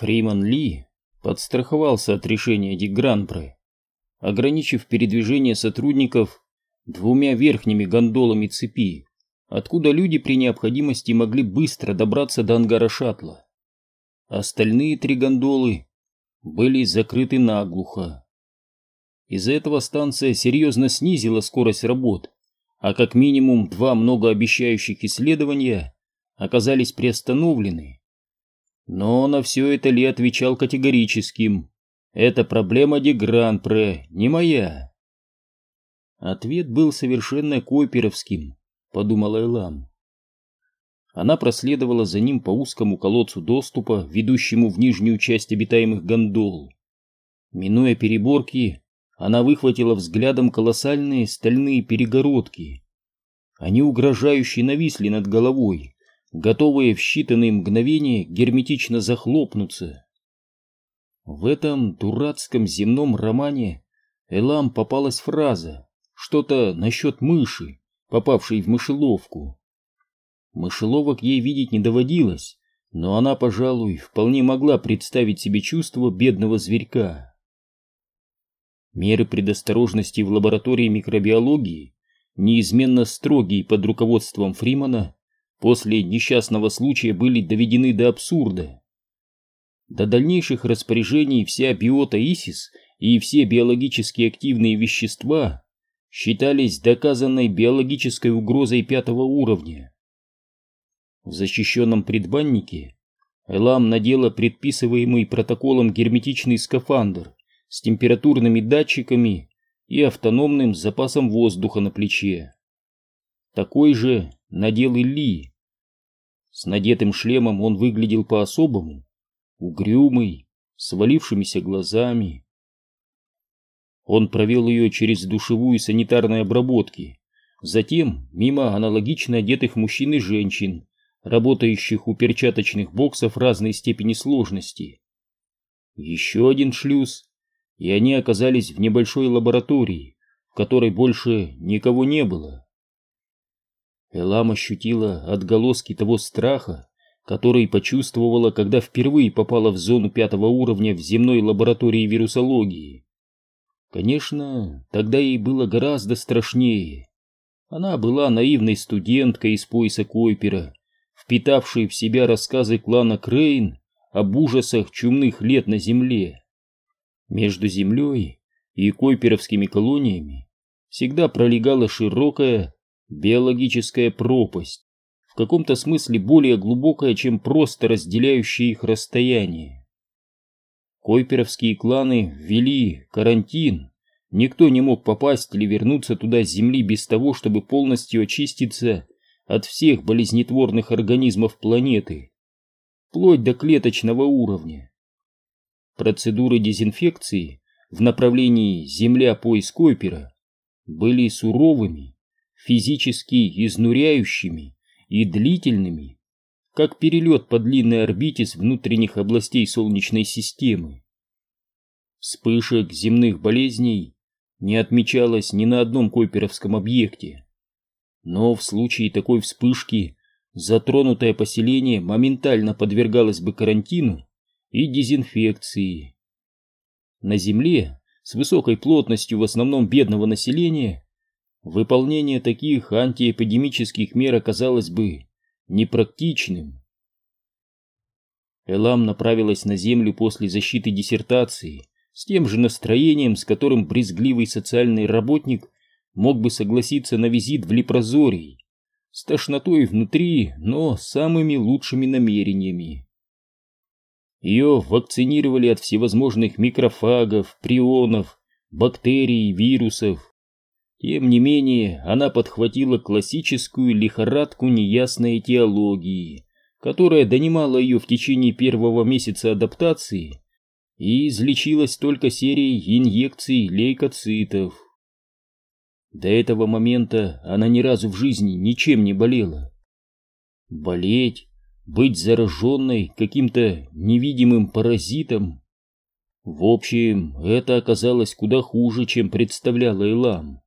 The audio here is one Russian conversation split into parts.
Фриман Ли подстраховался от решения Дигранпре, ограничив передвижение сотрудников двумя верхними гондолами цепи, откуда люди при необходимости могли быстро добраться до ангара шаттла. Остальные три гондолы были закрыты наглухо. Из-за этого станция серьезно снизила скорость работ, а как минимум два многообещающих исследования оказались приостановлены. Но на все это Ли отвечал категорическим. Это проблема Дегранпре, не моя. Ответ был совершенно койперовским, подумала Элам. Она проследовала за ним по узкому колодцу доступа, ведущему в нижнюю часть обитаемых гондол. Минуя переборки, она выхватила взглядом колоссальные стальные перегородки. Они угрожающе нависли над головой, готовые в считанные мгновения герметично захлопнуться. В этом дурацком земном романе Элам попалась фраза, что-то насчет мыши, попавшей в мышеловку. Мышеловок ей видеть не доводилось, но она, пожалуй, вполне могла представить себе чувство бедного зверька. Меры предосторожности в лаборатории микробиологии, неизменно строгие под руководством Фримана, после несчастного случая были доведены до абсурда. До дальнейших распоряжений вся биота ИСИС и все биологически активные вещества считались доказанной биологической угрозой пятого уровня. В защищенном предбаннике Элам надела предписываемый протоколом герметичный скафандр с температурными датчиками и автономным запасом воздуха на плече. Такой же надел и Ли. С надетым шлемом он выглядел по-особому, угрюмый, с валившимися глазами. Он провел ее через душевую санитарной обработки, затем мимо аналогично одетых мужчин и женщин, работающих у перчаточных боксов разной степени сложности. Еще один шлюз, и они оказались в небольшой лаборатории, в которой больше никого не было. Элам ощутила отголоски того страха, который почувствовала, когда впервые попала в зону пятого уровня в земной лаборатории вирусологии. Конечно, тогда ей было гораздо страшнее. Она была наивной студенткой из пояса Койпера, впитавшей в себя рассказы клана Крейн об ужасах чумных лет на Земле. Между Землей и Койперовскими колониями всегда пролегала широкая биологическая пропасть, в каком-то смысле более глубокая, чем просто разделяющее их расстояние. Койперовские кланы ввели карантин, никто не мог попасть или вернуться туда с Земли без того, чтобы полностью очиститься от всех болезнетворных организмов планеты, вплоть до клеточного уровня. Процедуры дезинфекции в направлении Земля-пояс Койпера были суровыми, физически изнуряющими и длительными, как перелет по длинной орбите с внутренних областей Солнечной системы. Вспышек земных болезней не отмечалось ни на одном койперовском объекте. Но в случае такой вспышки затронутое поселение моментально подвергалось бы карантину и дезинфекции. На Земле с высокой плотностью в основном бедного населения выполнение таких антиэпидемических мер оказалось бы непрактичным. Элам направилась на Землю после защиты диссертации с тем же настроением, с которым брезгливый социальный работник мог бы согласиться на визит в Лепрозорий, с тошнотой внутри, но самыми лучшими намерениями. Ее вакцинировали от всевозможных микрофагов, прионов, бактерий, вирусов. Тем не менее, она подхватила классическую лихорадку неясной теологии, которая донимала ее в течение первого месяца адаптации и излечилась только серией инъекций лейкоцитов. До этого момента она ни разу в жизни ничем не болела. Болеть, быть зараженной каким-то невидимым паразитом. В общем, это оказалось куда хуже, чем представляла Элам.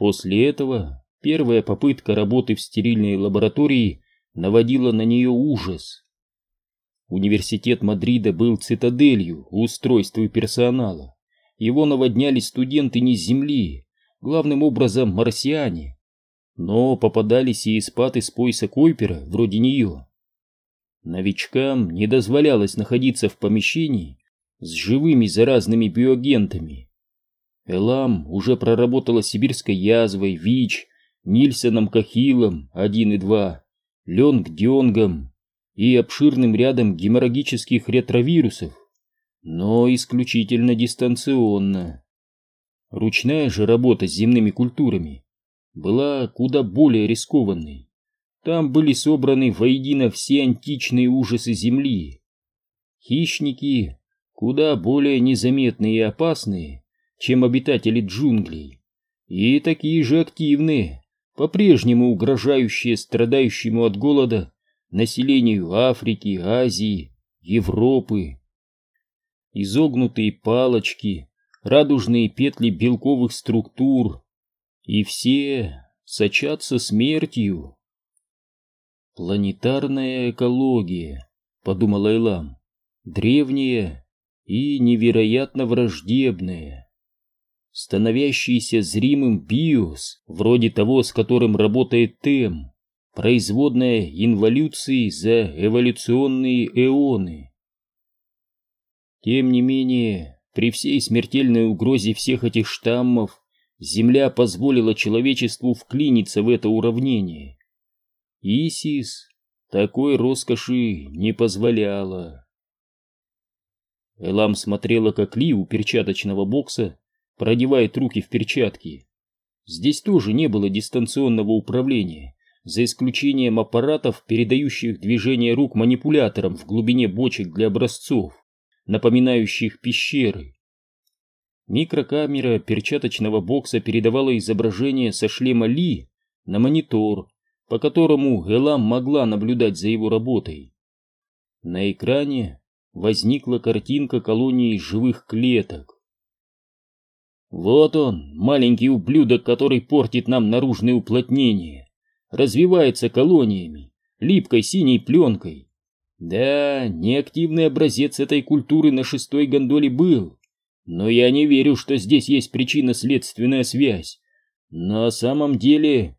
После этого первая попытка работы в стерильной лаборатории наводила на нее ужас. Университет Мадрида был цитаделью устройства персонала. Его наводняли студенты не с Земли, главным образом марсиане. Но попадались и эспаты с пояса Койпера, вроде нее. Новичкам не дозволялось находиться в помещении с живыми заразными биоагентами. Элам уже проработала сибирской язвой, ВИЧ, Нильсоном Кахилом 1 и 2, Ленг Дионгом и обширным рядом геморрагических ретровирусов, но исключительно дистанционно. Ручная же работа с земными культурами была куда более рискованной. Там были собраны воедино все античные ужасы Земли. Хищники, куда более незаметные и опасные, чем обитатели джунглей, и такие же активные, по-прежнему угрожающие страдающему от голода населению Африки, Азии, Европы. Изогнутые палочки, радужные петли белковых структур, и все сочатся смертью. Планетарная экология, подумала Элам, древняя и невероятно враждебная. Становящийся зримым биос, вроде того, с которым работает ТЭМ, производная инволюции за эволюционные эоны. Тем не менее, при всей смертельной угрозе всех этих штаммов, Земля позволила человечеству вклиниться в это уравнение Исис такой роскоши не позволяла. Элам смотрела, как Ли у перчаточного бокса продевает руки в перчатки. Здесь тоже не было дистанционного управления, за исключением аппаратов, передающих движение рук манипуляторам в глубине бочек для образцов, напоминающих пещеры. Микрокамера перчаточного бокса передавала изображение со шлема Ли на монитор, по которому Элам могла наблюдать за его работой. На экране возникла картинка колонии живых клеток. Вот он, маленький ублюдок, который портит нам наружное уплотнение, развивается колониями, липкой синей пленкой. Да, неактивный образец этой культуры на шестой гондоле был, но я не верю, что здесь есть причинно-следственная связь. На самом деле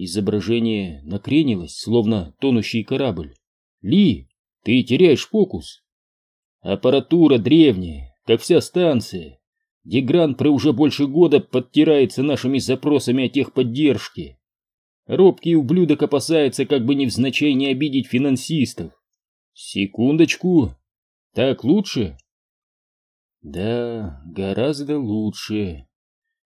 Изображение накренилось, словно тонущий корабль. «Ли, ты теряешь фокус!» «Аппаратура древняя, как вся станция. Дегран-Пре уже больше года подтирается нашими запросами о техподдержке. Робкий ублюдок опасается, как бы невзначай не обидеть финансистов. Секундочку. Так лучше?» «Да, гораздо лучше».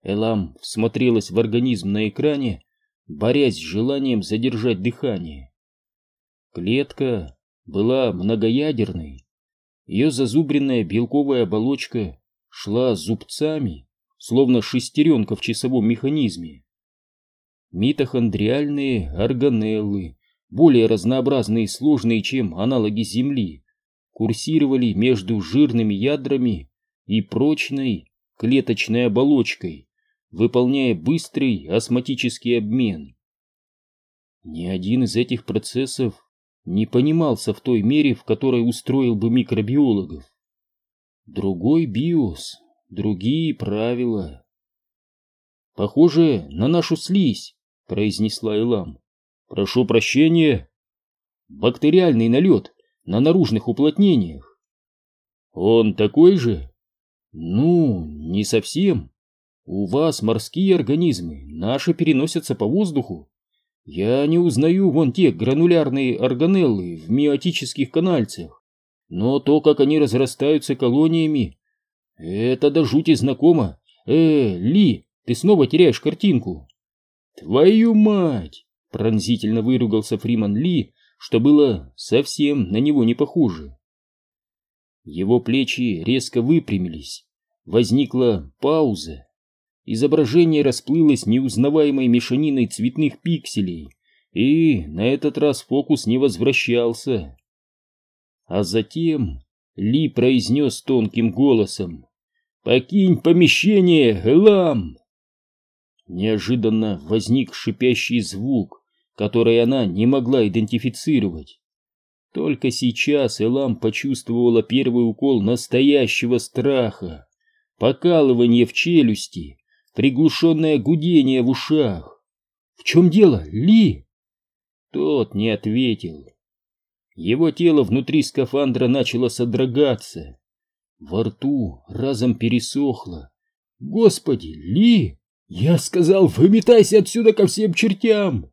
Элам всмотрелась в организм на экране борясь с желанием задержать дыхание. Клетка была многоядерной. Ее зазубренная белковая оболочка шла зубцами, словно шестеренка в часовом механизме. Митохондриальные органеллы, более разнообразные и сложные, чем аналоги Земли, курсировали между жирными ядрами и прочной клеточной оболочкой, выполняя быстрый осмотический обмен. Ни один из этих процессов не понимался в той мере, в которой устроил бы микробиологов. Другой биос, другие правила. «Похоже на нашу слизь», — произнесла Элам. «Прошу прощения. Бактериальный налет на наружных уплотнениях». «Он такой же?» «Ну, не совсем. У вас морские организмы, наши переносятся по воздуху. Я не узнаю вон те гранулярные органеллы в миотических канальцах, но то, как они разрастаются колониями, это до жути знакомо. Э, Ли, ты снова теряешь картинку. Твою мать! Пронзительно выругался Фриман Ли, что было совсем на него не похоже. Его плечи резко выпрямились. Возникла пауза. Изображение расплылось неузнаваемой мешаниной цветных пикселей, и на этот раз фокус не возвращался. А затем Ли произнес тонким голосом «Покинь помещение, Элам!» Неожиданно возник шипящий звук, который она не могла идентифицировать. Только сейчас Элам почувствовала первый укол настоящего страха, покалывание в челюсти, приглушенное гудение в ушах. «В чем дело, Ли?» Тот не ответил. Его тело внутри скафандра начало содрогаться. Во рту разом пересохло. «Господи, Ли! Я сказал, выметайся отсюда ко всем чертям!»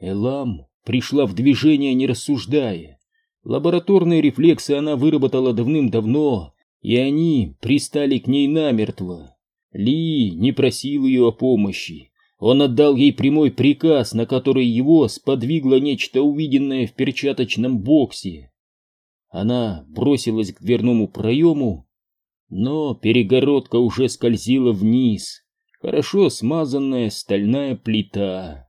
Элам пришла в движение, не рассуждая. Лабораторные рефлексы она выработала давным-давно, и они пристали к ней намертво. Ли не просил ее о помощи. Он отдал ей прямой приказ, на который его сподвигло нечто увиденное в перчаточном боксе. Она бросилась к дверному проему, но перегородка уже скользила вниз, хорошо смазанная стальная плита.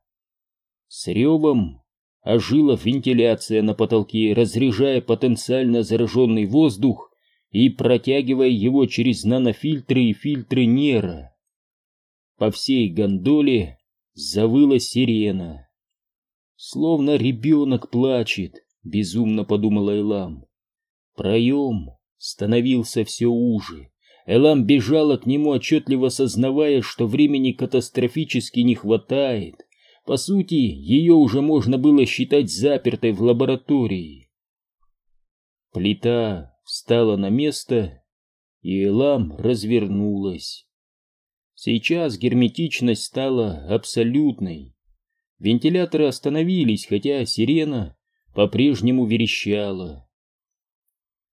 С ревом ожила вентиляция на потолке, разряжая потенциально зараженный воздух и протягивая его через нанофильтры и фильтры нера. По всей гондоле завыла сирена. Словно ребенок плачет, безумно подумала Элам. Проем становился все уже. Элам бежала к нему, отчетливо сознавая, что времени катастрофически не хватает. По сути, ее уже можно было считать запертой в лаборатории. Плита встала на место, и Элам развернулась. Сейчас герметичность стала абсолютной. Вентиляторы остановились, хотя сирена по-прежнему верещала.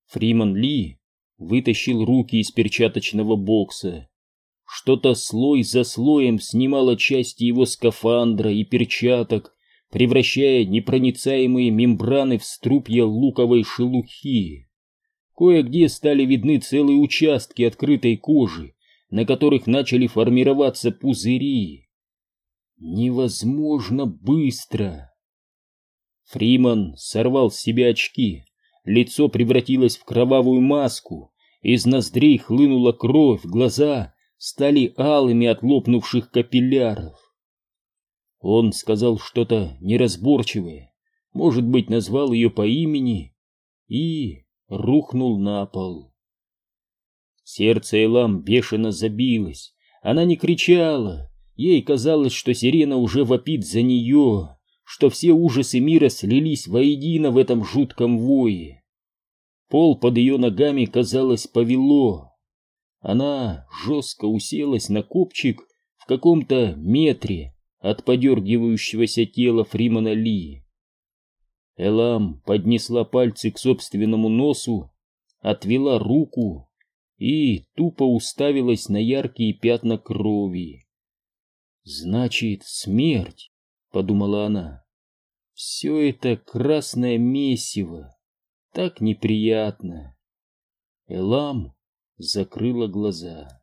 Фриман Ли вытащил руки из перчаточного бокса. Что-то слой за слоем снимало части его скафандра и перчаток, превращая непроницаемые мембраны в струпья луковой шелухи. Кое-где стали видны целые участки открытой кожи, на которых начали формироваться пузыри. Невозможно быстро. Фриман сорвал с себя очки, лицо превратилось в кровавую маску, из ноздрей хлынула кровь, глаза стали алыми от лопнувших капилляров. Он сказал что-то неразборчивое, может быть, назвал ее по имени и рухнул на пол. Сердце Элам бешено забилось. Она не кричала. Ей казалось, что сирена уже вопит за нее, что все ужасы мира слились воедино в этом жутком вое. Пол под ее ногами, казалось, повело. Она жестко уселась на копчик в каком-то метре от подергивающегося тела Фримана Ли. Элам поднесла пальцы к собственному носу, отвела руку и тупо уставилась на яркие пятна крови. «Значит, смерть», — подумала она. «Все это красное месиво, так неприятно». Элам закрыла глаза.